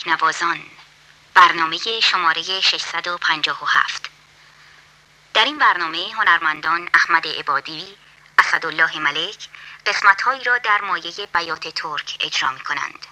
تکنوازان برنامه شماره 657 در این برنامه هنرمندان احمد عبادی، اسدالله ملک قسمتهایی را در مایه بیات ترک اجرا می کنند.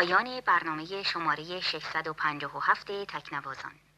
پایان برنامه شماره 657 تکنوازان.